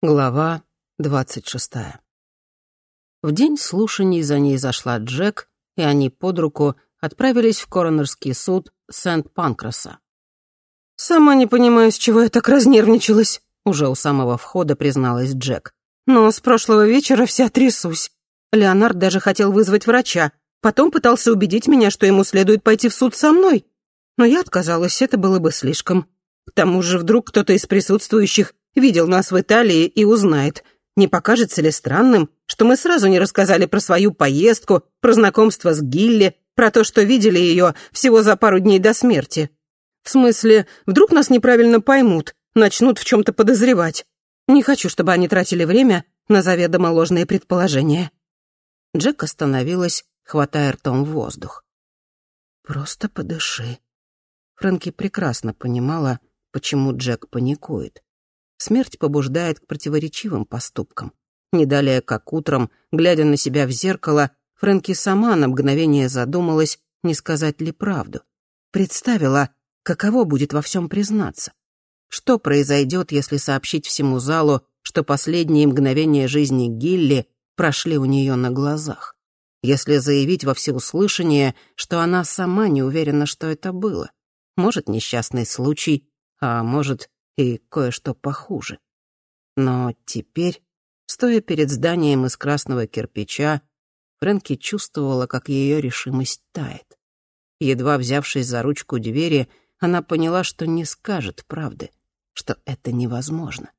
Глава двадцать шестая. В день слушаний за ней зашла Джек, и они под руку отправились в коронерский суд Сент-Панкраса. «Сама не понимаю, с чего я так разнервничалась», — уже у самого входа призналась Джек. «Но с прошлого вечера вся трясусь. Леонард даже хотел вызвать врача, потом пытался убедить меня, что ему следует пойти в суд со мной. Но я отказалась, это было бы слишком. К тому же вдруг кто-то из присутствующих видел нас в Италии и узнает. Не покажется ли странным, что мы сразу не рассказали про свою поездку, про знакомство с Гилли, про то, что видели ее всего за пару дней до смерти? В смысле, вдруг нас неправильно поймут, начнут в чем-то подозревать. Не хочу, чтобы они тратили время на заведомо ложные предположения». Джек остановилась, хватая ртом воздух. «Просто подыши». Фрэнки прекрасно понимала, почему Джек паникует. Смерть побуждает к противоречивым поступкам. Не далее, как утром, глядя на себя в зеркало, Фрэнки сама на мгновение задумалась, не сказать ли правду. Представила, каково будет во всем признаться. Что произойдет, если сообщить всему залу, что последние мгновения жизни Гилли прошли у нее на глазах? Если заявить во всеуслышание, что она сама не уверена, что это было? Может, несчастный случай, а может, и кое-что похуже. Но теперь, стоя перед зданием из красного кирпича, Фрэнки чувствовала, как ее решимость тает. Едва взявшись за ручку двери, она поняла, что не скажет правды, что это невозможно.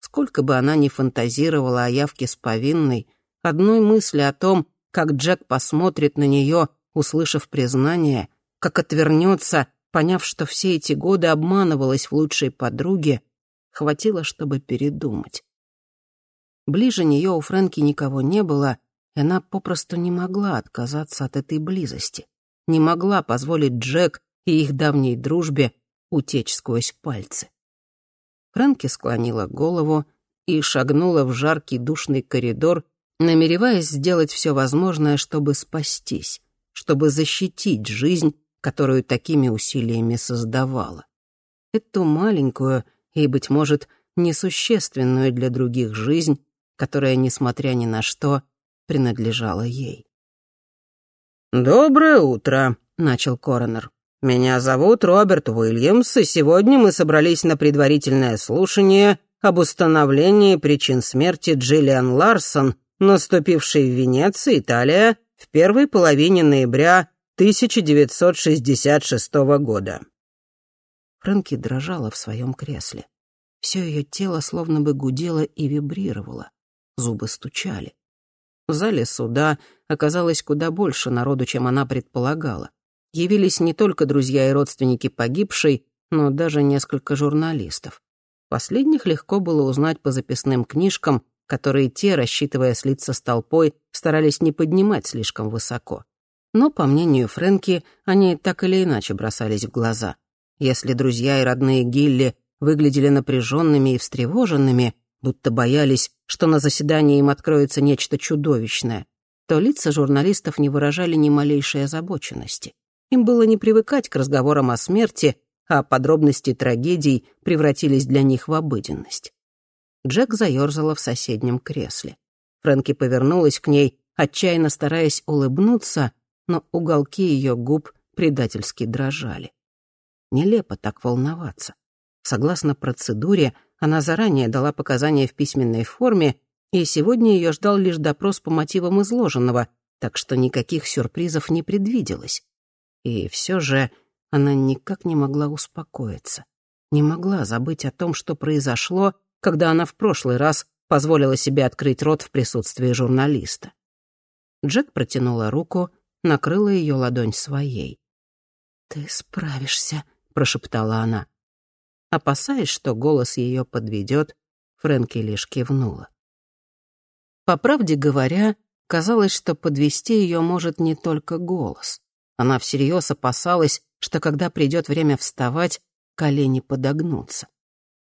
Сколько бы она ни фантазировала о явке с повинной, одной мысли о том, как Джек посмотрит на нее, услышав признание, как отвернется поняв, что все эти годы обманывалась в лучшей подруге, хватило, чтобы передумать. Ближе нее у Фрэнки никого не было, и она попросту не могла отказаться от этой близости, не могла позволить Джек и их давней дружбе утечь сквозь пальцы. Фрэнки склонила голову и шагнула в жаркий душный коридор, намереваясь сделать все возможное, чтобы спастись, чтобы защитить жизнь, которую такими усилиями создавала. Эту маленькую и, быть может, несущественную для других жизнь, которая, несмотря ни на что, принадлежала ей. «Доброе утро», — начал коронер. «Меня зовут Роберт Уильямс, и сегодня мы собрались на предварительное слушание об установлении причин смерти Джиллиан Ларсон, наступившей в Венеции, Италия, в первой половине ноября 1966 года». Фрэнки дрожала в своем кресле. Все ее тело словно бы гудело и вибрировало. Зубы стучали. В зале суда оказалось куда больше народу, чем она предполагала. Явились не только друзья и родственники погибшей, но даже несколько журналистов. Последних легко было узнать по записным книжкам, которые те, рассчитывая слиться с толпой, старались не поднимать слишком высоко. Но, по мнению Фрэнки, они так или иначе бросались в глаза. Если друзья и родные Гилли выглядели напряженными и встревоженными, будто боялись, что на заседании им откроется нечто чудовищное, то лица журналистов не выражали ни малейшей озабоченности. Им было не привыкать к разговорам о смерти, а подробности трагедий превратились для них в обыденность. Джек заерзала в соседнем кресле. Фрэнки повернулась к ней, отчаянно стараясь улыбнуться, но уголки ее губ предательски дрожали. Нелепо так волноваться. Согласно процедуре, она заранее дала показания в письменной форме, и сегодня ее ждал лишь допрос по мотивам изложенного, так что никаких сюрпризов не предвиделось. И все же она никак не могла успокоиться, не могла забыть о том, что произошло, когда она в прошлый раз позволила себе открыть рот в присутствии журналиста. Джек протянула руку накрыла ее ладонь своей. «Ты справишься», — прошептала она. Опасаясь, что голос ее подведет, Фрэнки лишь кивнула. По правде говоря, казалось, что подвести ее может не только голос. Она всерьез опасалась, что когда придет время вставать, колени подогнутся.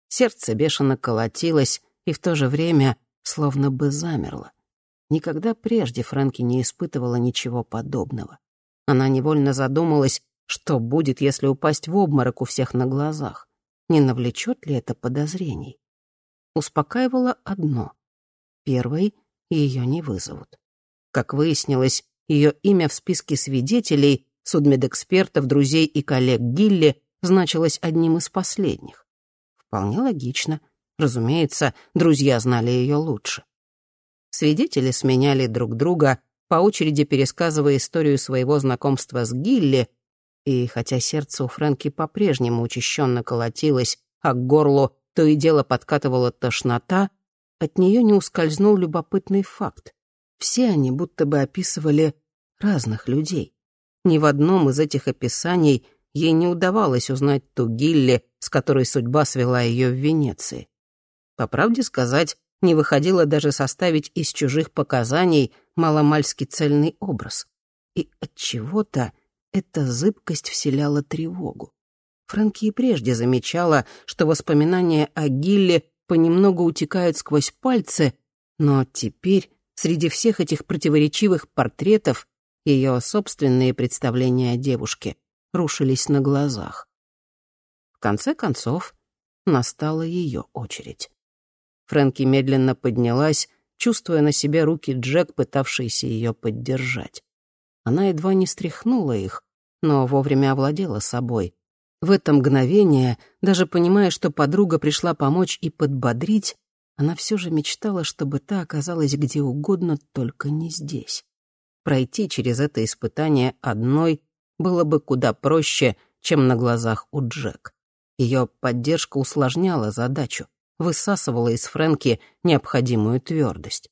Сердце бешено колотилось и в то же время словно бы замерло. Никогда прежде Фрэнки не испытывала ничего подобного. Она невольно задумалась, что будет, если упасть в обморок у всех на глазах. Не навлечет ли это подозрений? Успокаивало одно. Первой ее не вызовут. Как выяснилось, ее имя в списке свидетелей, судмедэкспертов, друзей и коллег Гилли значилось одним из последних. Вполне логично. Разумеется, друзья знали ее лучше. Свидетели сменяли друг друга, по очереди пересказывая историю своего знакомства с Гилли, и хотя сердце у Фрэнки по-прежнему учащенно колотилось, а к горлу то и дело подкатывала тошнота, от нее не ускользнул любопытный факт. Все они будто бы описывали разных людей. Ни в одном из этих описаний ей не удавалось узнать ту Гилли, с которой судьба свела ее в Венеции. По правде сказать, не выходило даже составить из чужих показаний маломальски цельный образ. И от чего-то эта зыбкость вселяла тревогу. Фрэнки и прежде замечала, что воспоминания о Гилле понемногу утекают сквозь пальцы, но теперь среди всех этих противоречивых портретов ее собственные представления о девушке рушились на глазах. В конце концов, настала ее очередь. Фрэнки медленно поднялась, чувствуя на себе руки Джек, пытавшийся ее поддержать. Она едва не стряхнула их, но вовремя овладела собой. В это мгновение, даже понимая, что подруга пришла помочь и подбодрить, она все же мечтала, чтобы та оказалась где угодно, только не здесь. Пройти через это испытание одной было бы куда проще, чем на глазах у Джек. Ее поддержка усложняла задачу, высасывала из Фрэнки необходимую твердость.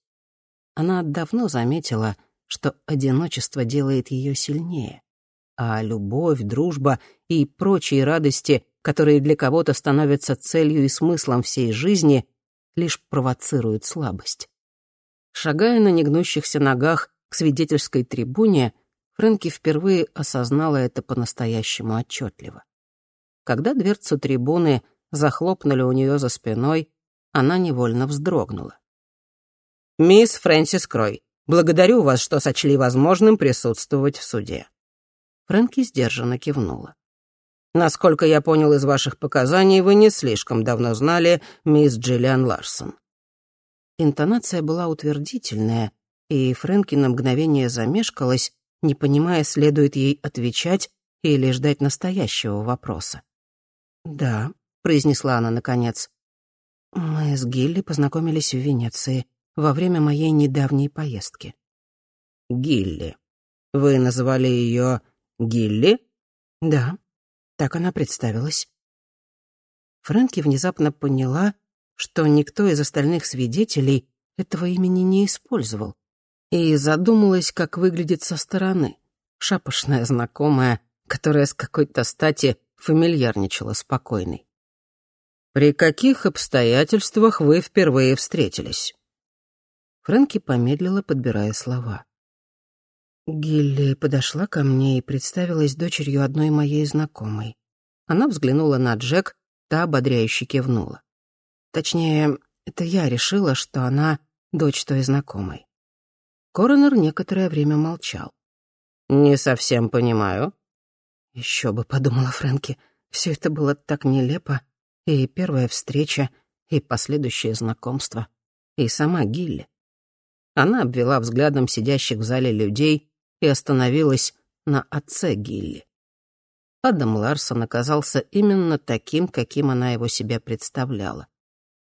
Она давно заметила, что одиночество делает ее сильнее, а любовь, дружба и прочие радости, которые для кого-то становятся целью и смыслом всей жизни, лишь провоцируют слабость. Шагая на негнущихся ногах к свидетельской трибуне, Фрэнки впервые осознала это по-настоящему отчетливо. Когда дверцу трибуны захлопнули у нее за спиной, она невольно вздрогнула. «Мисс Фрэнсис Крой, благодарю вас, что сочли возможным присутствовать в суде». Фрэнки сдержанно кивнула. «Насколько я понял из ваших показаний, вы не слишком давно знали мисс Джиллиан Ларсон». Интонация была утвердительная, и Фрэнки на мгновение замешкалась, не понимая, следует ей отвечать или ждать настоящего вопроса. «Да», — произнесла она наконец. «Мы с Гилли познакомились в Венеции во время моей недавней поездки». «Гилли. Вы называли ее Гилли?» «Да, так она представилась». Фрэнки внезапно поняла, что никто из остальных свидетелей этого имени не использовал, и задумалась, как выглядит со стороны. Шапошная знакомая, которая с какой-то стати фамильярничала спокойной. «При каких обстоятельствах вы впервые встретились?» Фрэнки помедлила, подбирая слова. Гилли подошла ко мне и представилась дочерью одной моей знакомой. Она взглянула на Джек, та ободряюще кивнула. Точнее, это я решила, что она дочь той знакомой. Коронер некоторое время молчал. «Не совсем понимаю», еще бы, подумала Фрэнки, все это было так нелепо. И первая встреча, и последующее знакомство, и сама Гилли. Она обвела взглядом сидящих в зале людей и остановилась на отце Гилли. Адам Ларсон оказался именно таким, каким она его себе представляла.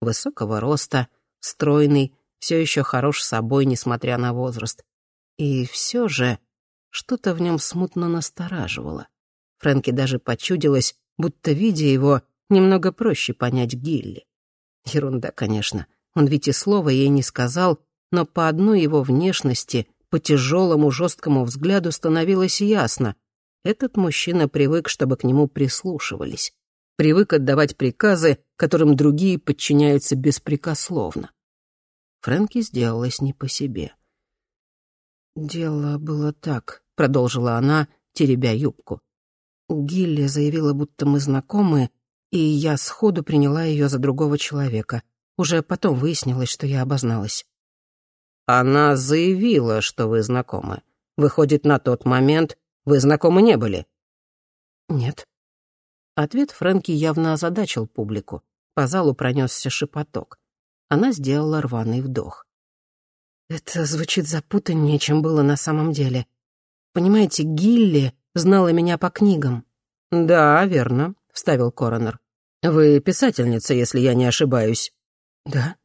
Высокого роста, стройный, все еще хорош собой, несмотря на возраст. И все же что-то в нем смутно настораживало. Фрэнки даже почудилось, будто, видя его, немного проще понять Гилли. Ерунда, конечно. Он ведь и слова ей не сказал, но по одной его внешности, по тяжелому жесткому взгляду становилось ясно. Этот мужчина привык, чтобы к нему прислушивались. Привык отдавать приказы, которым другие подчиняются беспрекословно. Фрэнки сделалась не по себе. «Дело было так», — продолжила она, теребя юбку. Гилли заявила, будто мы знакомы, и я сходу приняла ее за другого человека. Уже потом выяснилось, что я обозналась. «Она заявила, что вы знакомы. Выходит, на тот момент вы знакомы не были?» «Нет». Ответ Фрэнки явно озадачил публику. По залу пронесся шепоток. Она сделала рваный вдох. Это звучит запутаннее, чем было на самом деле. Понимаете, Гилли знала меня по книгам. «Да, верно», — вставил коронер. «Вы писательница, если я не ошибаюсь». «Да».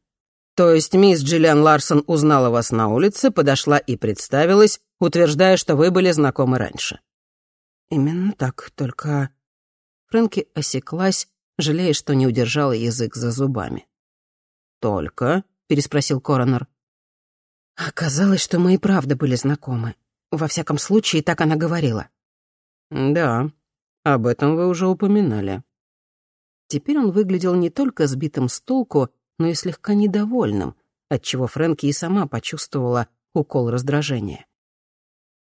«То есть мисс Джиллиан Ларсон узнала вас на улице, подошла и представилась, утверждая, что вы были знакомы раньше». «Именно так, только...» Фрэнки осеклась, жалея, что не удержала язык за зубами. «Только?» — переспросил коронер. Оказалось, что мы и правда были знакомы. Во всяком случае, так она говорила. «Да, об этом вы уже упоминали». Теперь он выглядел не только сбитым с толку, но и слегка недовольным, отчего Фрэнки и сама почувствовала укол раздражения.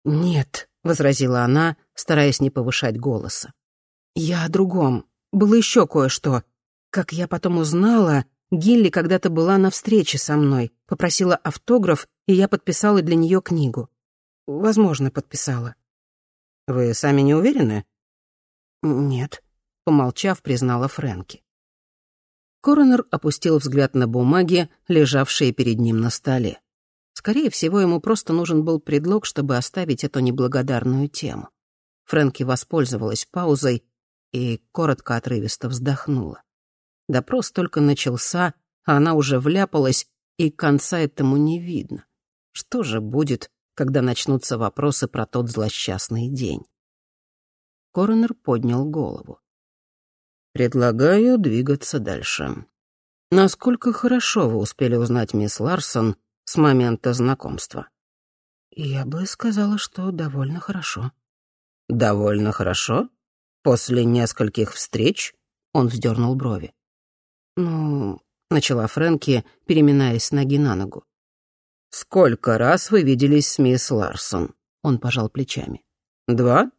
«Нет», — возразила она, стараясь не повышать голоса. «Я о другом. Было еще кое-что. Как я потом узнала, Гилли когда-то была на встрече со мной, попросила автограф, и я подписала для нее книгу. Возможно, подписала. Вы сами не уверены? Нет, помолчав, признала Фрэнки. Коронер опустил взгляд на бумаги, лежавшие перед ним на столе. Скорее всего, ему просто нужен был предлог, чтобы оставить эту неблагодарную тему. Фрэнки воспользовалась паузой и коротко отрывисто вздохнула. Допрос только начался, а она уже вляпалась, и конца этому не видно. Что же будет, когда начнутся вопросы про тот злосчастный день? Коронер поднял голову. «Предлагаю двигаться дальше. Насколько хорошо вы успели узнать мисс Ларсон с момента знакомства?» «Я бы сказала, что довольно хорошо». «Довольно хорошо? После нескольких встреч?» Он вздернул брови. «Ну...» — начала Фрэнки, переминаясь с ноги на ногу. «Сколько раз вы виделись с мисс Ларсон?» Он пожал плечами. «Два?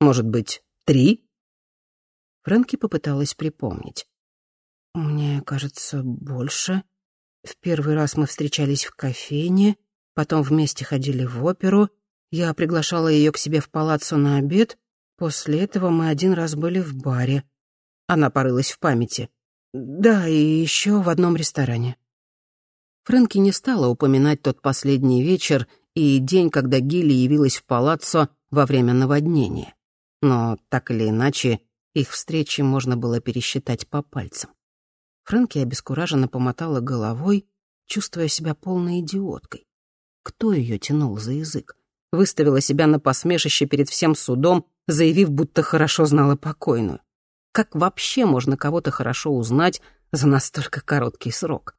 Может быть, три?» Фрэнки попыталась припомнить. «Мне кажется, больше. В первый раз мы встречались в кофейне, потом вместе ходили в оперу. Я приглашала ее к себе в палаццо на обед. После этого мы один раз были в баре». Она порылась в памяти. Да, и еще в одном ресторане. Фрэнки не стала упоминать тот последний вечер и день, когда Гилли явилась в палаццо во время наводнения. Но, так или иначе, их встречи можно было пересчитать по пальцам. Фрэнки обескураженно помотала головой, чувствуя себя полной идиоткой. Кто ее тянул за язык? Выставила себя на посмешище перед всем судом, заявив, будто хорошо знала покойную. Как вообще можно кого-то хорошо узнать за настолько короткий срок?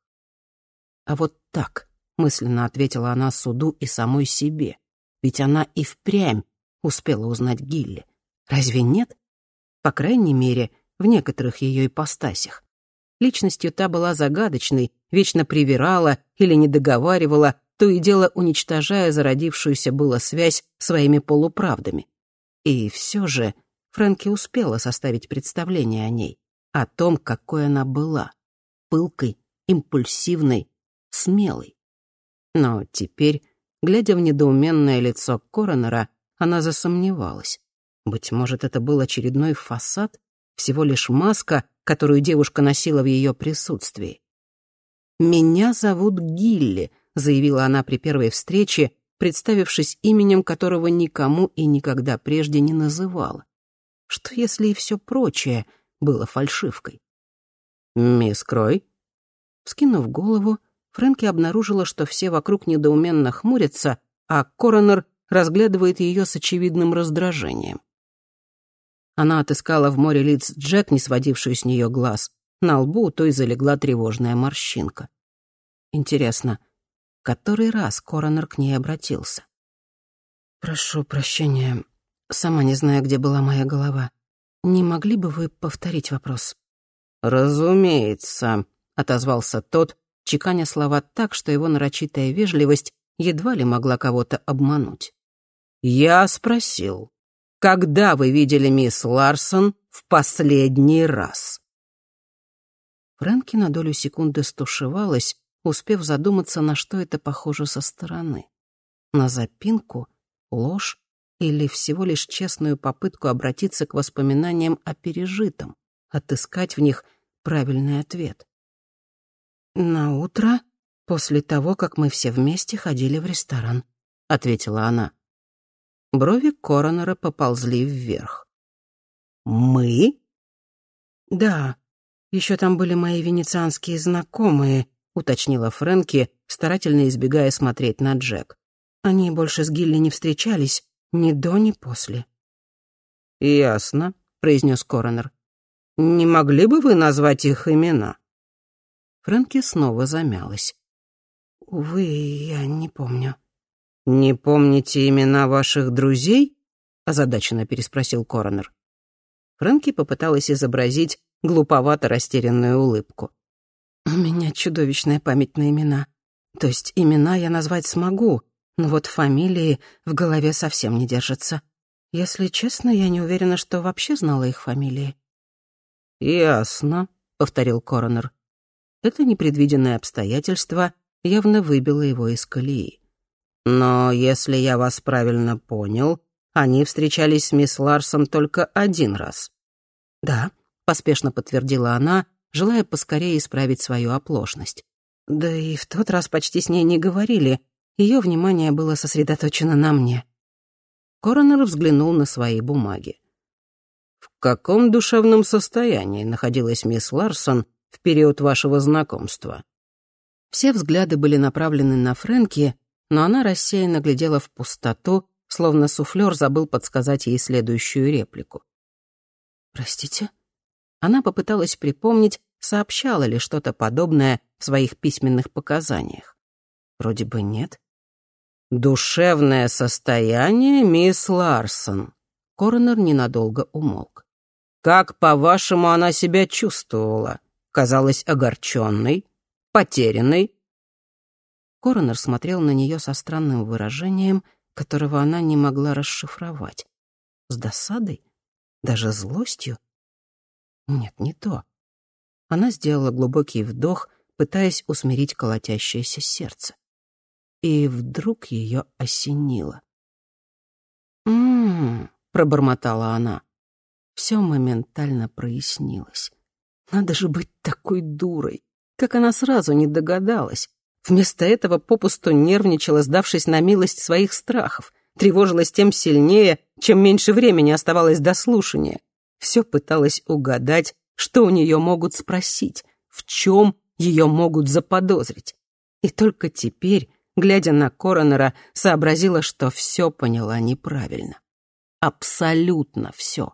А вот так, мысленно ответила она суду и самой себе. Ведь она и впрямь успела узнать Гилли. Разве нет? По крайней мере, в некоторых ее ипостасях. Личностью та была загадочной, вечно привирала или не договаривала, то и дело уничтожая зародившуюся было связь своими полуправдами. И все же Фрэнки успела составить представление о ней, о том, какой она была. Пылкой, импульсивной, смелой. Но теперь, глядя в недоуменное лицо коронера, она засомневалась. Быть может, это был очередной фасад, всего лишь маска, которую девушка носила в ее присутствии. «Меня зовут Гилли», — заявила она при первой встрече, представившись именем, которого никому и никогда прежде не называла. Что если и все прочее было фальшивкой? «Мисс Крой?» Вскинув голову, Фрэнки обнаружила, что все вокруг недоуменно хмурятся, а коронер разглядывает ее с очевидным раздражением. Она отыскала в море лиц Джек, не сводившую с нее глаз. На лбу у той залегла тревожная морщинка. Интересно, который раз коронер к ней обратился? «Прошу прощения, Сама не знаю, где была моя голова. Не могли бы вы повторить вопрос?» «Разумеется», — отозвался тот, чеканя слова так, что его нарочитая вежливость едва ли могла кого-то обмануть. «Я спросил, когда вы видели мисс Ларсон в последний раз?» Фрэнки на долю секунды стушевалась, успев задуматься, на что это похоже со стороны. На запинку, ложь или всего лишь честную попытку обратиться к воспоминаниям о пережитом, отыскать в них правильный ответ. «На утро, после того, как мы все вместе ходили в ресторан», — ответила она. Брови коронера поползли вверх. «Мы?» «Да, еще там были мои венецианские знакомые», — уточнила Фрэнки, старательно избегая смотреть на Джек. «Они больше с Гилли не встречались ни до, ни после». «Ясно», — произнес коронер. «Не могли бы вы назвать их имена?» Фрэнки снова замялась. «Увы, я не помню». «Не помните имена ваших друзей?» — озадаченно переспросил коронер. Фрэнки попыталась изобразить глуповато растерянную улыбку. «У меня чудовищная память на имена. То есть имена я назвать смогу, но вот фамилии в голове совсем не держатся. Если честно, я не уверена, что вообще знала их фамилии». «Ясно», — повторил коронер. Это непредвиденное обстоятельство явно выбило его из колеи. Но если я вас правильно понял, они встречались с мисс Ларсон только один раз. Да, поспешно подтвердила она, желая поскорее исправить свою оплошность. Да и в тот раз почти с ней не говорили. Ее внимание было сосредоточено на мне. Коронер взглянул на свои бумаги. «В каком душевном состоянии находилась мисс Ларсон в период вашего знакомства?» Все взгляды были направлены на Фрэнки, но она рассеянно глядела в пустоту, словно суфлёр забыл подсказать ей следующую реплику. «Простите?» Она попыталась припомнить, сообщала ли что-то подобное в своих письменных показаниях. Вроде бы нет. «Душевное состояние, мисс Ларсон», — Коронер ненадолго умолк. «Как, по-вашему, она себя чувствовала? Казалась огорченной, потерянной, Коронер смотрел на нее со странным выражением, которого она не могла расшифровать. С досадой? Даже злостью? Нет, не то. Она сделала глубокий вдох, пытаясь усмирить колотящееся сердце. И вдруг ее осенило. «М-м-м», пробормотала она. Все моментально прояснилось. Надо же быть такой дурой. Как она сразу не догадалась. Вместо этого попусту нервничала, сдавшись на милость своих страхов, тревожилась тем сильнее, чем меньше времени оставалось до слушания. Все пыталась угадать, что у нее могут спросить, в чем ее могут заподозрить. И только теперь, глядя на Коронера, сообразила, что все поняла неправильно. Абсолютно все.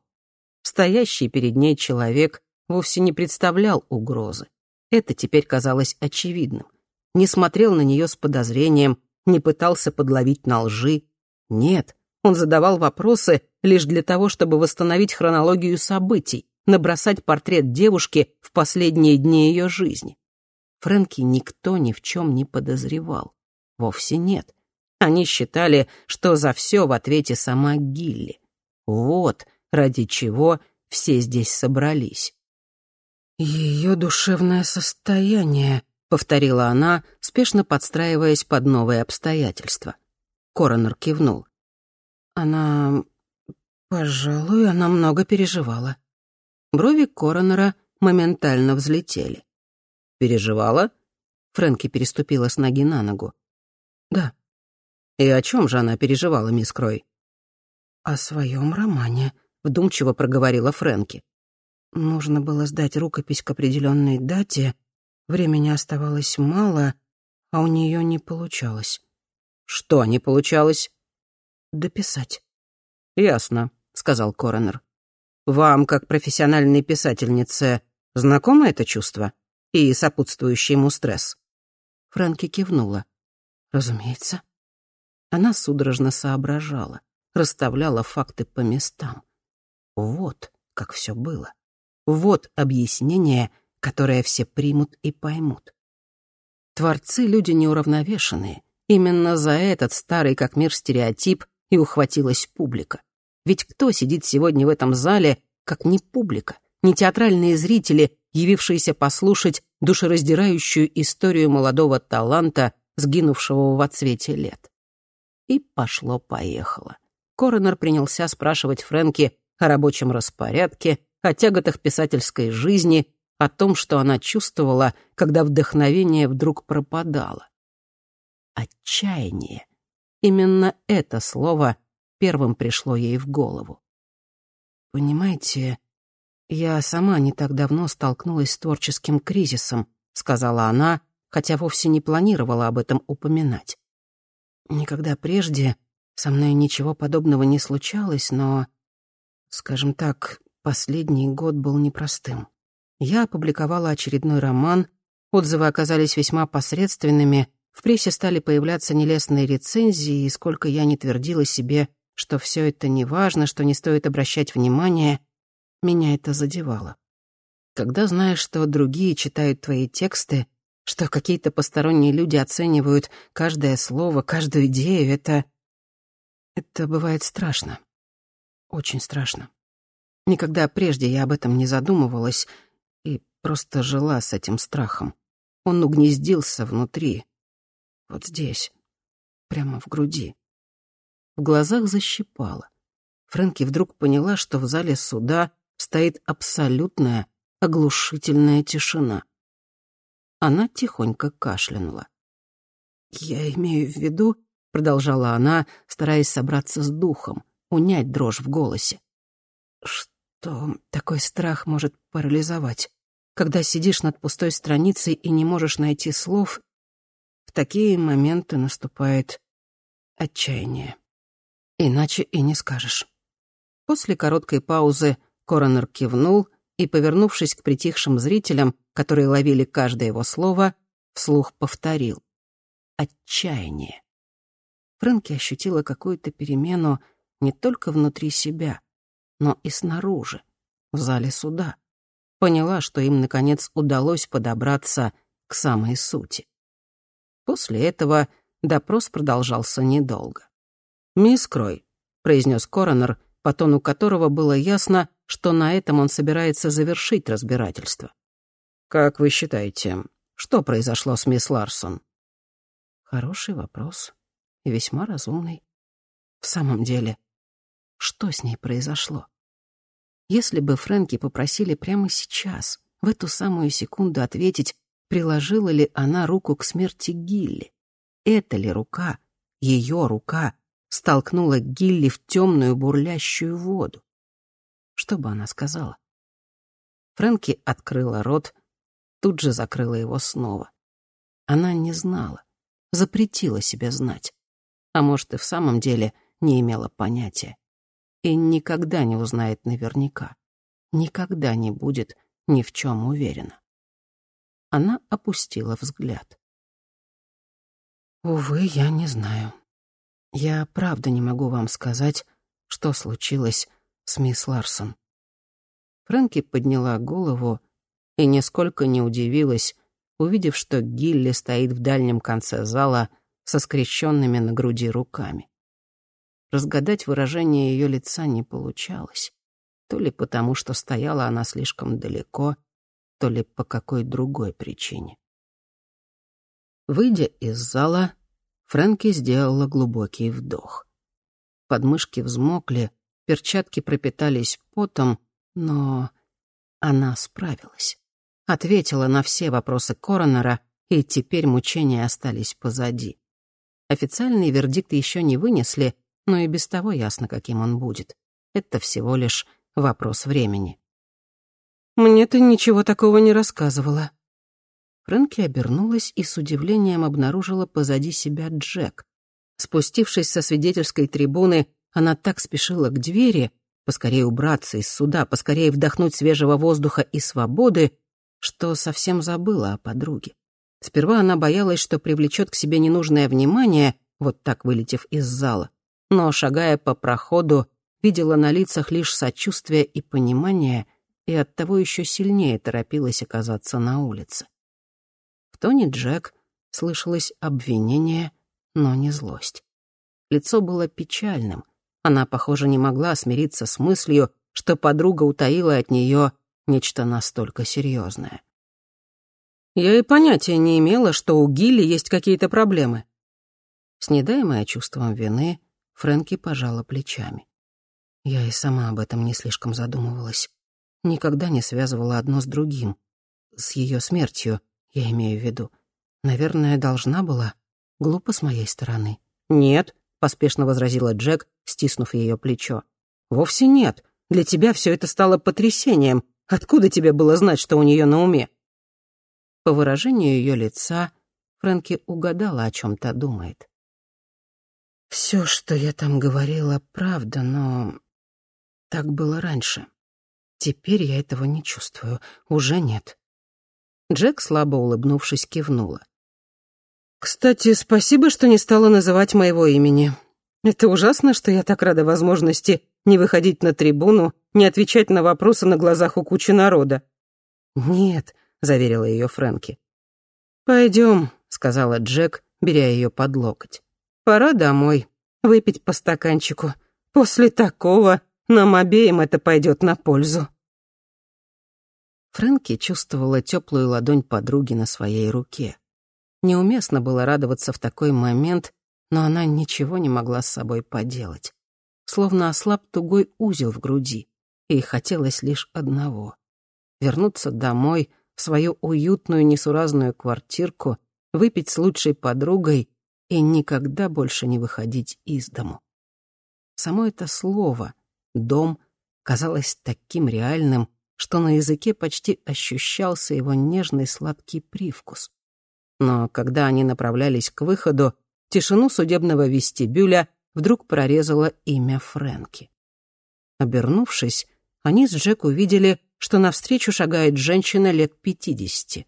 Стоящий перед ней человек вовсе не представлял угрозы. Это теперь казалось очевидным не смотрел на нее с подозрением, не пытался подловить на лжи. Нет, он задавал вопросы лишь для того, чтобы восстановить хронологию событий, набросать портрет девушки в последние дни ее жизни. Фрэнки никто ни в чем не подозревал. Вовсе нет. Они считали, что за все в ответе сама Гилли. Вот ради чего все здесь собрались. Ее душевное состояние, повторила она, спешно подстраиваясь под новые обстоятельства. Коронер кивнул. Она... Пожалуй, она много переживала. Брови Коронера моментально взлетели. «Переживала?» Фрэнки переступила с ноги на ногу. «Да». «И о чем же она переживала, мисс Крой?» «О своем романе», — вдумчиво проговорила Фрэнки. «Нужно было сдать рукопись к определенной дате, Времени оставалось мало, а у нее не получалось. Что не получалось? Дописать. Ясно, сказал коронер. Вам, как профессиональной писательнице, знакомо это чувство и сопутствующий ему стресс? Фрэнки кивнула. Разумеется. Она судорожно соображала, расставляла факты по местам. Вот как все было. Вот объяснение которое все примут и поймут. Творцы — люди неуравновешенные. Именно за этот старый как мир стереотип и ухватилась публика. Ведь кто сидит сегодня в этом зале, как не публика, не театральные зрители, явившиеся послушать душераздирающую историю молодого таланта, сгинувшего в отсвете лет? И пошло-поехало. Коронер принялся спрашивать Фрэнки о рабочем распорядке, о тяготах писательской жизни, о том, что она чувствовала, когда вдохновение вдруг пропадало. Отчаяние. Именно это слово первым пришло ей в голову. «Понимаете, я сама не так давно столкнулась с творческим кризисом», — сказала она, хотя вовсе не планировала об этом упоминать. Никогда прежде со мной ничего подобного не случалось, но, скажем так, последний год был непростым. Я опубликовала очередной роман, отзывы оказались весьма посредственными, в прессе стали появляться нелестные рецензии, и сколько я не твердила себе, что все это не важно, что не стоит обращать внимание, меня это задевало. Когда знаешь, что другие читают твои тексты, что какие-то посторонние люди оценивают каждое слово, каждую идею, это... Это бывает страшно. Очень страшно. Никогда прежде я об этом не задумывалась просто жила с этим страхом. Он угнездился внутри, вот здесь, прямо в груди. В глазах защипало. Фрэнки вдруг поняла, что в зале суда стоит абсолютная, оглушительная тишина. Она тихонько кашлянула. «Я имею в виду», — продолжала она, стараясь собраться с духом, унять дрожь в голосе, «что такой страх может парализовать. Когда сидишь над пустой страницей и не можешь найти слов, в такие моменты наступает отчаяние. Иначе и не скажешь. После короткой паузы коронер кивнул и, повернувшись к притихшим зрителям, которые ловили каждое его слово, вслух повторил. Отчаяние. Фрэнки ощутила какую-то перемену не только внутри себя, но и снаружи, в зале суда. Поняла, что им, наконец, удалось подобраться к самой сути. После этого допрос продолжался недолго. «Мисс Крой», — произнес коронер, по тону которого было ясно, что на этом он собирается завершить разбирательство. «Как вы считаете, что произошло с мисс Ларсон?» Хороший вопрос и весьма разумный. В самом деле, что с ней произошло? Если бы Фрэнки попросили прямо сейчас, в эту самую секунду ответить приложила ли она руку к смерти Гилли. Эта ли рука, ее рука, столкнула Гилли в темную бурлящую воду? Что бы она сказала? Фрэнки открыла рот, тут же закрыла его снова. Она не знала, запретила себе знать. А может, и в самом деле не имела понятия. И никогда не узнает наверняка. Никогда не будет ни в чем уверена. Она опустила взгляд. «Увы, я не знаю. Я правда не могу вам сказать, что случилось с мисс Ларсон». Фрэнки подняла голову и нисколько не удивилась, увидев, что Гилли стоит в дальнем конце зала со скрещенными на груди руками. Разгадать выражение ее лица не получалось, то ли потому, что стояла она слишком далеко, то ли по какой другой причине. Выйдя из зала, Фрэнки сделала глубокий вдох. Подмышки взмокли, перчатки пропитались потом, но она справилась. Ответила на все вопросы коронера, и теперь мучения остались позади. Официальный вердикт еще не вынесли, но и без того ясно, каким он будет. Это всего лишь вопрос времени. Мне ты ничего такого не рассказывала». Фрэнки обернулась и с удивлением обнаружила позади себя Джек. Спустившись со свидетельской трибуны, она так спешила к двери, поскорее убраться из суда, поскорее вдохнуть свежего воздуха и свободы, что совсем забыла о подруге. Сперва она боялась, что привлечет к себе ненужное внимание, вот так вылетев из зала, но, шагая по проходу, видела на лицах лишь сочувствие и понимание — и оттого еще сильнее торопилась оказаться на улице. В тоне Джек слышалось обвинение, но не злость. Лицо было печальным. Она, похоже, не могла смириться с мыслью, что подруга утаила от нее нечто настолько серьезное. Я и понятия не имела, что у Гилли есть какие-то проблемы. Снедаемая чувством вины, Фрэнки пожала плечами. Я и сама об этом не слишком задумывалась никогда не связывала одно с другим. с ее смертью, я имею в виду. Наверное, должна была. Глупо с моей стороны. «Нет», — поспешно возразила Джек, стиснув ее плечо. «Вовсе нет. Для тебя все это стало потрясением. Откуда тебе было знать, что у нее на уме?» По выражению ее лица Фрэнки угадала, о чем то думает. Все, что я там говорила, правда, но так было раньше. Теперь я этого не чувствую. Уже нет. Джек, слабо улыбнувшись, кивнула. «Кстати, спасибо, что не стала называть моего имени. Это ужасно, что я так рада возможности не выходить на трибуну, не отвечать на вопросы на глазах у кучи народа». «Нет», — заверила ее Фрэнки. «Пойдем», — сказала Джек, беря ее под локоть. «Пора домой, выпить по стаканчику. После такого нам обеим это пойдет на пользу». Фрэнки чувствовала теплую ладонь подруги на своей руке. Неуместно было радоваться в такой момент, но она ничего не могла с собой поделать. Словно ослаб тугой узел в груди, и хотелось лишь одного — вернуться домой, в свою уютную несуразную квартирку, выпить с лучшей подругой и никогда больше не выходить из дому. Само это слово «дом» казалось таким реальным, что на языке почти ощущался его нежный сладкий привкус. Но когда они направлялись к выходу, тишину судебного вестибюля вдруг прорезало имя Фрэнки. Обернувшись, они с Джек увидели, что навстречу шагает женщина лет пятидесяти.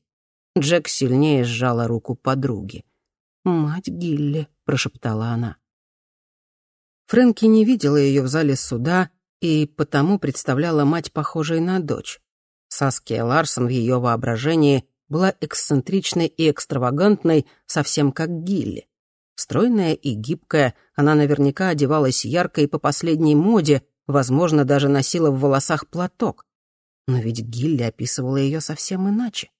Джек сильнее сжала руку подруги. «Мать Гилли», — прошептала она. Фрэнки не видела ее в зале суда и потому представляла мать похожей на дочь. Саския Ларсон в ее воображении была эксцентричной и экстравагантной, совсем как Гилли. Стройная и гибкая, она наверняка одевалась ярко и по последней моде, возможно, даже носила в волосах платок. Но ведь Гилли описывала ее совсем иначе.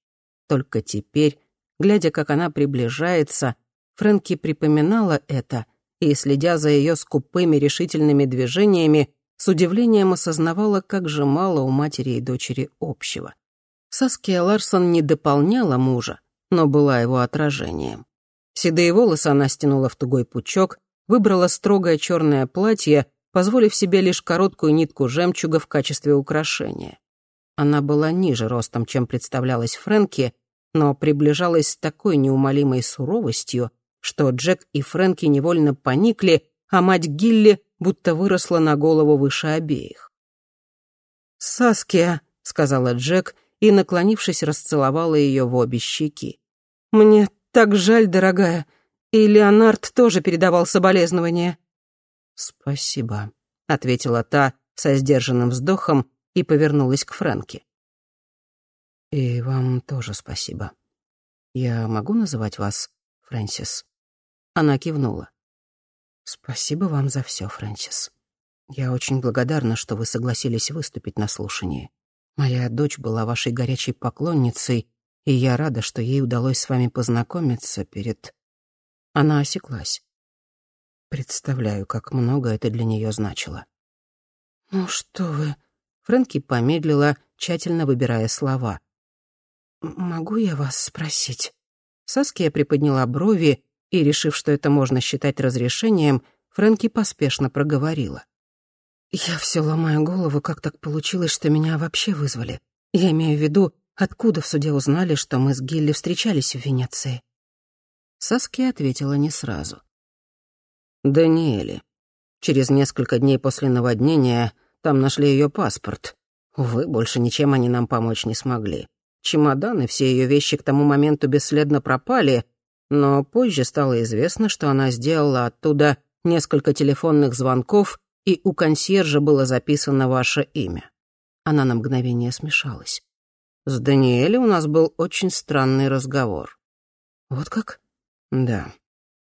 Только теперь, глядя, как она приближается, Фрэнки припоминала это и, следя за ее скупыми решительными движениями, с удивлением осознавала, как же мало у матери и дочери общего. Саския Ларсон не дополняла мужа, но была его отражением. Седые волосы она стянула в тугой пучок, выбрала строгое черное платье, позволив себе лишь короткую нитку жемчуга в качестве украшения. Она была ниже ростом, чем представлялась Фрэнки, но приближалась с такой неумолимой суровостью, что Джек и Фрэнки невольно поникли, а мать Гилли будто выросла на голову выше обеих. «Саския», — сказала Джек и, наклонившись, расцеловала ее в обе щеки. «Мне так жаль, дорогая. И Леонард тоже передавал соболезнования». «Спасибо», — ответила та со сдержанным вздохом и повернулась к Фрэнке. «И вам тоже спасибо. Я могу называть вас Фрэнсис?» Она кивнула. «Спасибо вам за все, Фрэнсис. Я очень благодарна, что вы согласились выступить на слушании. Моя дочь была вашей горячей поклонницей, и я рада, что ей удалось с вами познакомиться перед...» Она осеклась. Представляю, как много это для нее значило. «Ну что вы...» Фрэнки помедлила, тщательно выбирая слова. «Могу я вас спросить?» Саския приподняла брови, и, решив, что это можно считать разрешением, Фрэнки поспешно проговорила. «Я все ломаю голову, как так получилось, что меня вообще вызвали. Я имею в виду, откуда в суде узнали, что мы с Гилли встречались в Венеции?» Саския ответила не сразу. «Даниэле. Через несколько дней после наводнения там нашли ее паспорт. Увы, больше ничем они нам помочь не смогли. Чемодан и все ее вещи к тому моменту бесследно пропали, но позже стало известно, что она сделала оттуда несколько телефонных звонков, и у консьержа было записано ваше имя. Она на мгновение смешалась. С Даниэлем у нас был очень странный разговор. Вот как? Да.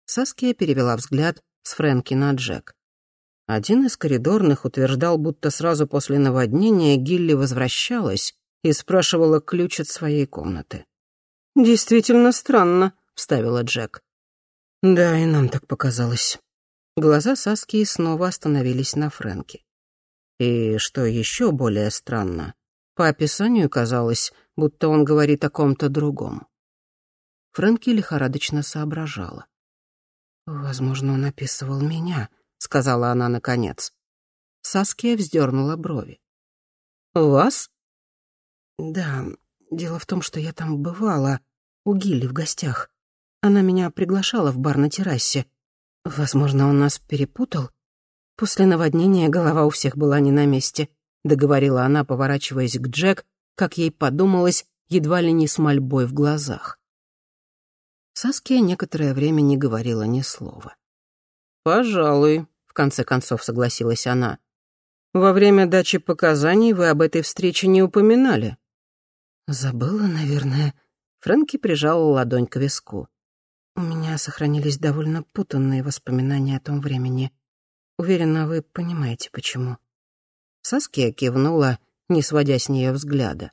Саския перевела взгляд с Фрэнки на Джек. Один из коридорных утверждал, будто сразу после наводнения Гилли возвращалась и спрашивала ключ от своей комнаты. «Действительно странно», — вставила Джек. «Да, и нам так показалось». Глаза Саски снова остановились на Фрэнке. И что еще более странно, по описанию казалось, будто он говорит о ком-то другом. Фрэнки лихорадочно соображала. «Возможно, он описывал меня», — сказала она наконец. Саския вздернула брови. «Вас?» «Да, дело в том, что я там бывала, у Гилли в гостях. Она меня приглашала в бар на террасе. Возможно, он нас перепутал. После наводнения голова у всех была не на месте», — договорила она, поворачиваясь к Джек, как ей подумалось, едва ли не с мольбой в глазах. Саския некоторое время не говорила ни слова. «Пожалуй», — в конце концов согласилась она. «Во время дачи показаний вы об этой встрече не упоминали». «Забыла, наверное». Фрэнки прижала ладонь к виску. «У меня сохранились довольно путанные воспоминания о том времени. Уверена, вы понимаете, почему». Саския кивнула, не сводя с нее взгляда.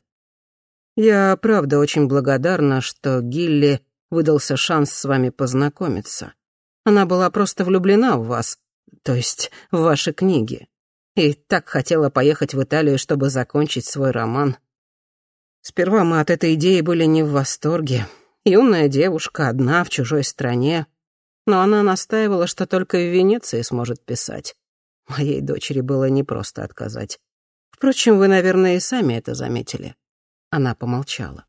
«Я правда очень благодарна, что Гилли выдался шанс с вами познакомиться. Она была просто влюблена в вас, то есть в ваши книги, и так хотела поехать в Италию, чтобы закончить свой роман. Сперва мы от этой идеи были не в восторге. Юная девушка, одна, в чужой стране. Но она настаивала, что только в Венеции сможет писать. Моей дочери было непросто отказать. Впрочем, вы, наверное, и сами это заметили. Она помолчала.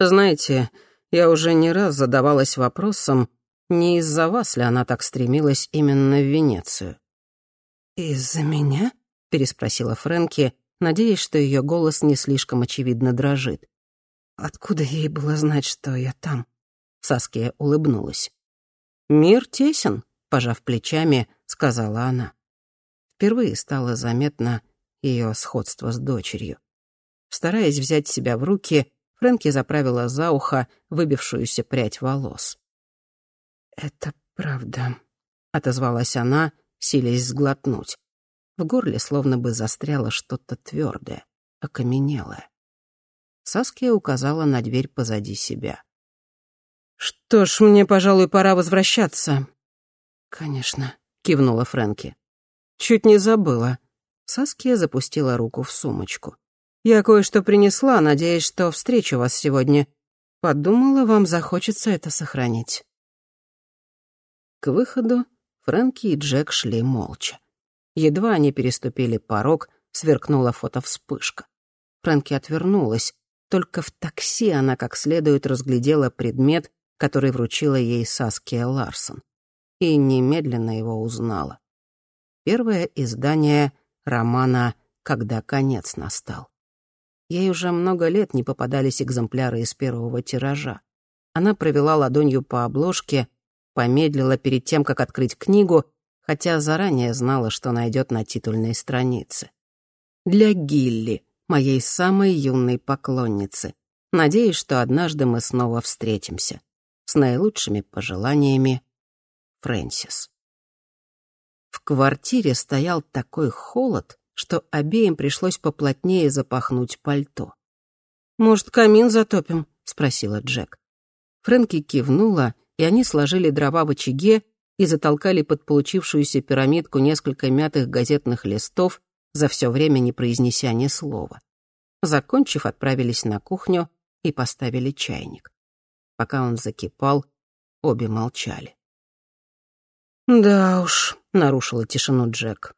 Знаете, я уже не раз задавалась вопросом, не из-за вас ли она так стремилась именно в Венецию. «Из-за меня?» — переспросила Фрэнки, надеясь, что ее голос не слишком очевидно дрожит. «Откуда ей было знать, что я там?» Саския улыбнулась. «Мир тесен», — пожав плечами, сказала она. Впервые стало заметно ее сходство с дочерью. Стараясь взять себя в руки, Фрэнки заправила за ухо выбившуюся прядь волос. «Это правда», — отозвалась она, силясь сглотнуть. В горле словно бы застряло что-то твердое, окаменелое. Саския указала на дверь позади себя. «Что ж, мне, пожалуй, пора возвращаться». «Конечно», — кивнула Фрэнки. «Чуть не забыла». Саския запустила руку в сумочку. Я кое-что принесла, надеясь, что встречу вас сегодня. Подумала, вам захочется это сохранить». К выходу Фрэнки и Джек шли молча. Едва они переступили порог, сверкнула фотовспышка. Фрэнки отвернулась. Только в такси она как следует разглядела предмет, который вручила ей Саския Ларсон. И немедленно его узнала. Первое издание романа «Когда конец настал». Ей уже много лет не попадались экземпляры из первого тиража. Она провела ладонью по обложке, помедлила перед тем, как открыть книгу, хотя заранее знала, что найдет на титульной странице. «Для Гилли, моей самой юной поклонницы. Надеюсь, что однажды мы снова встретимся. С наилучшими пожеланиями, Фрэнсис». В квартире стоял такой холод, что обеим пришлось поплотнее запахнуть пальто. «Может, камин затопим?» — спросила Джек. Фрэнки кивнула, и они сложили дрова в очаге и затолкали под получившуюся пирамидку несколько мятых газетных листов, за все время не произнеся ни слова. Закончив, отправились на кухню и поставили чайник. Пока он закипал, обе молчали. «Да уж», — нарушила тишину Джек.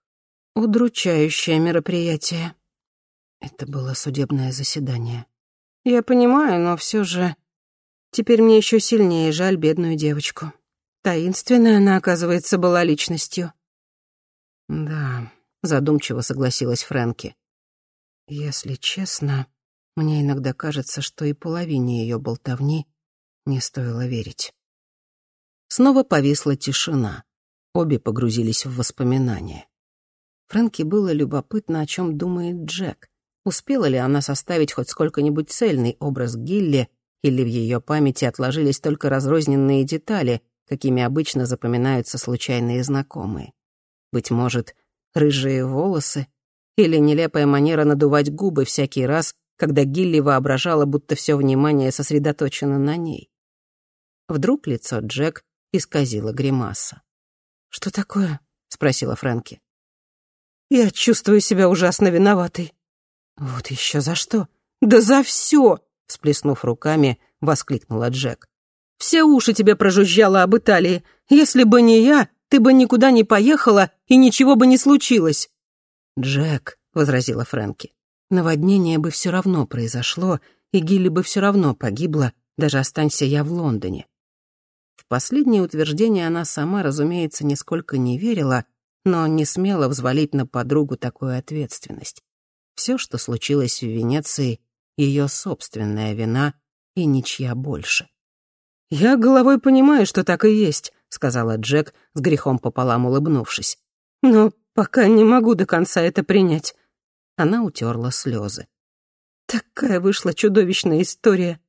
Удручающее мероприятие. Это было судебное заседание. Я понимаю, но все же... Теперь мне еще сильнее жаль бедную девочку. Таинственная она, оказывается, была личностью. Да, задумчиво согласилась Фрэнки. Если честно, мне иногда кажется, что и половине ее болтовни не стоило верить. Снова повисла тишина. Обе погрузились в воспоминания. Фрэнки было любопытно, о чем думает Джек. Успела ли она составить хоть сколько-нибудь цельный образ Гилли, или в ее памяти отложились только разрозненные детали, какими обычно запоминаются случайные знакомые? Быть может, рыжие волосы или нелепая манера надувать губы всякий раз, когда Гилли воображала, будто все внимание сосредоточено на ней. Вдруг лицо Джек исказило гримаса. «Что такое?» — спросила Фрэнки. Я чувствую себя ужасно виноватой. Вот еще за что? «Да за все!» — всплеснув руками, воскликнула Джек. «Все уши тебе прожужжало об Италии. Если бы не я, ты бы никуда не поехала, и ничего бы не случилось». «Джек», — возразила Фрэнки, — «наводнение бы все равно произошло, и Гилли бы все равно погибла, даже останься я в Лондоне». В последнее утверждение она сама, разумеется, нисколько не верила, но не смела взвалить на подругу такую ответственность. Все, что случилось в Венеции, ее собственная вина и ничья больше. «Я головой понимаю, что так и есть», — сказала Джек, с грехом пополам улыбнувшись. «Но пока не могу до конца это принять». Она утерла слезы. «Такая вышла чудовищная история.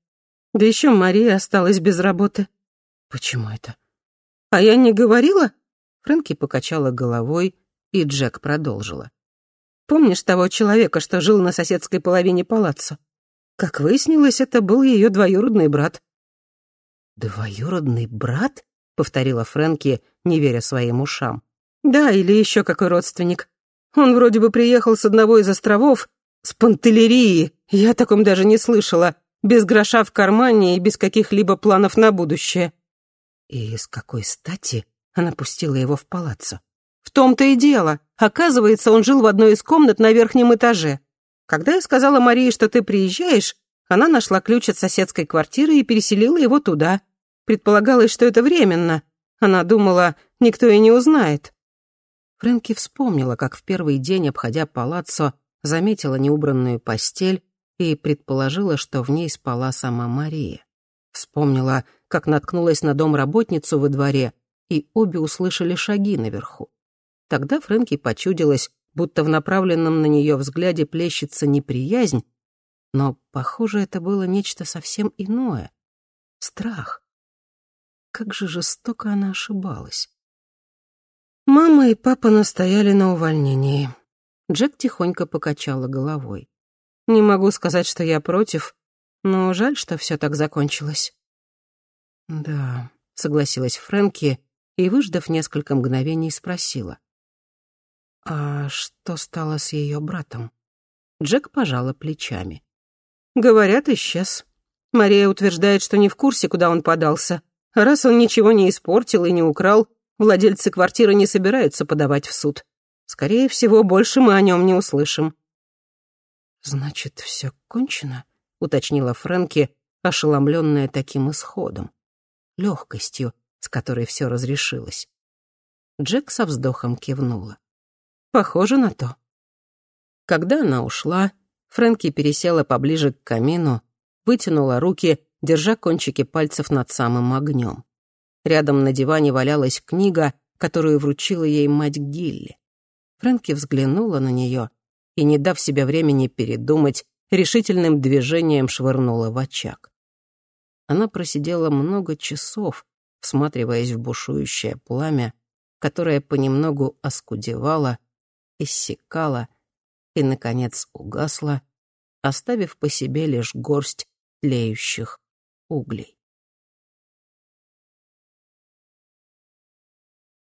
Да еще Мария осталась без работы». «Почему это?» «А я не говорила?» Фрэнки покачала головой, и Джек продолжила. «Помнишь того человека, что жил на соседской половине палаццо? Как выяснилось, это был ее двоюродный брат». «Двоюродный брат?» — повторила Фрэнки, не веря своим ушам. «Да, или еще какой родственник. Он вроде бы приехал с одного из островов, с Пантелерии. Я о таком даже не слышала. Без гроша в кармане и без каких-либо планов на будущее». «И с какой стати она пустила его в палаццо?» «В том-то и дело. Оказывается, он жил в одной из комнат на верхнем этаже. Когда я сказала Марии, что ты приезжаешь, она нашла ключ от соседской квартиры и переселила его туда. Предполагалось, что это временно. Она думала, никто и не узнает. Фрэнки вспомнила, как в первый день, обходя палаццо, заметила неубранную постель и предположила, что в ней спала сама Мария. Вспомнила, как наткнулась на дом работницу во дворе, и обе услышали шаги наверху. Тогда Фрэнки почудилась, будто в направленном на нее взгляде плещется неприязнь, но, похоже, это было нечто совсем иное — страх. Как же жестоко она ошибалась. Мама и папа настояли на увольнении. Джек тихонько покачала головой. Не могу сказать, что я против, но жаль, что все так закончилось. Да, согласилась Фрэнки и, выждав несколько мгновений, спросила. А что стало с ее братом? Джек пожала плечами. Говорят, исчез. Мария утверждает, что не в курсе, куда он подался. Раз он ничего не испортил и не украл, владельцы квартиры не собираются подавать в суд. Скорее всего, больше мы о нем не услышим. «Значит, все кончено?» — уточнила Фрэнки, ошеломленная таким исходом. Легкостью, с которой все разрешилось. Джек со вздохом кивнула. «Похоже на то». Когда она ушла, Фрэнки пересела поближе к камину, вытянула руки держа кончики пальцев над самым огнем. Рядом на диване валялась книга, которую вручила ей мать Гилли. Фрэнки взглянула на нее и, не дав себе времени передумать, решительным движением швырнула в очаг. Она просидела много часов, всматриваясь в бушующее пламя, которое понемногу оскудевало, иссякало и, наконец, угасло, оставив по себе лишь горсть тлеющих углей.